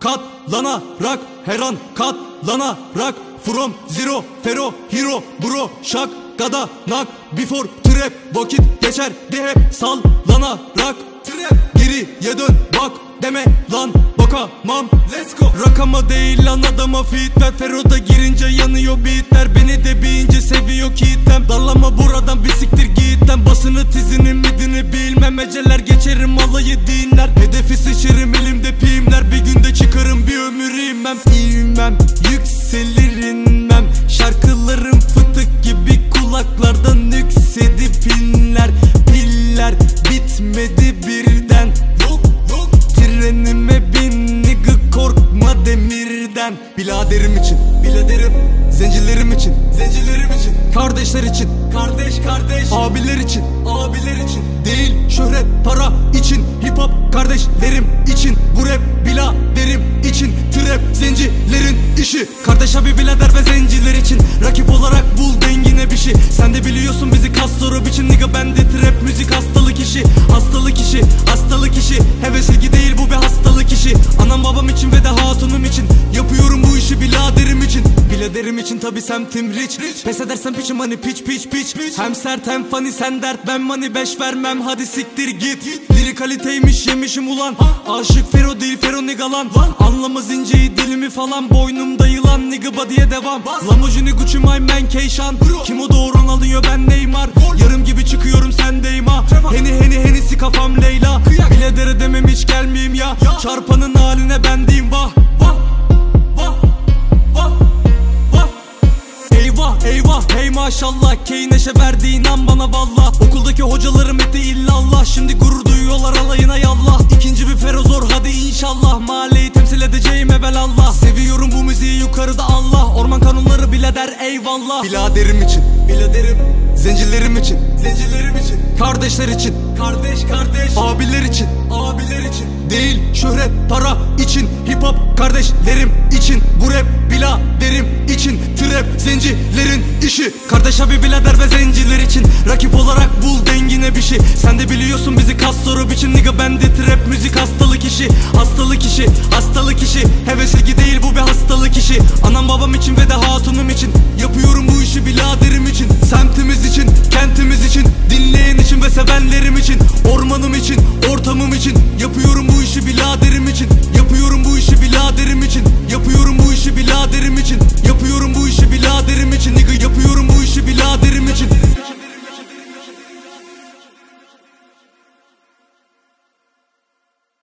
Katlanarak her an katlanarak From zero fero hero bro şak gada nak Before trap vakit geçer de hep sallanarak. Trap. Geriye dön bak deme lan bakamam. Let's go. Rakama değil lan adama fit ver. Fero'da girince yanıyor beatler. Beni de bir ince seviyor kitlem. Dallama buradan bir siktir gitten Basını tizini midini bilmem. Eceler geçerim alayı dinler. Hedefi sıçırım elimde İnmem yükselir inmem. Şarkılarım fıtık gibi kulaklardan yüksedip inler Piller bitmedi birden. Yok yok. Trenime bin nigga korkma demirden. Biladerim için Biladerim. Zencilerim için Zencilerim için. Kardeşler için. Kardeş kardeş. Abiler için Abiler için. Değil şöhret para için. Hip hop kardeşlerim için. Bu rap biladerim için Trap zencilerin işi. Kardeş abi bilader ve zenciler için. Rakip olarak bul dengine bir şey. Sen de biliyorsun bizi kas soru biçim Nigga bende trap müzik hastalık işi. Hastalık işi hastalık işi. Heves ilgi değil bu bir hastalık işi. Anam babam için ve de hatunum için. Yapıyorum bu işi biladerim için. Biladerim için tabi semtim rich. Pes edersen piçim hani piç piç piç. Hem sert hem funny sen dert ben money beş vermem. Hadi siktir git. Diri kaliteymiş yemişim ulan. Aşık Fero değil Fero nigalan Anlamaz inceyi dilimi falan Boynumda yılan nigga body'ye devam. Lamborghini Gucci my man Keyşan Kim o doğuran alıyor ben Neymar. Yarım gibi çıkıyorum sendeyim ha Heni heni henisi kafam Leyla. Biledere demem hiç gelmeyeyim ya. Çarpanın haline bendeyim vah Vah Vah Vah Vah Eyvah eyvah. Hey maşallah Keyneşe verdi inan bana valla. Okuldaki hocalarım etti illallah. Şimdi gurur duyuyorlar alayına kanunları bile der eyvallah. Biladerim için Biladerim. Zencilerim için Zencilerim için. Kardeşler için. Kardeş kardeş. Abiler için. Abiler için. Değil şöhret para için. Hip hop kardeşlerim için. Bu rap biladerim için. Trap zencilerin işi. Kardeş abi bilader ve zenciler için. Rakip olarak bul dengine bir şey. Sen de biliyorsun bizi kas soru biçim Nigga bende trap müzik hastalık işi. Hastalık işi hastalık işi. Heves ilgi değil bu bir hastalık işi. Anam babam için ve de hatunum için. Yapıyorum bu işi biladerim için. Semtimiz için, kentimiz için. Dinleyen için ve sevenlerim için. Ormanım için, ortamım için. Yapıyorum bu işi biladerim için. Yapıyorum bu işi biladerim için. Yapıyorum bu işi biladerim için. Yapıyorum bu işi biladerim için. Nigga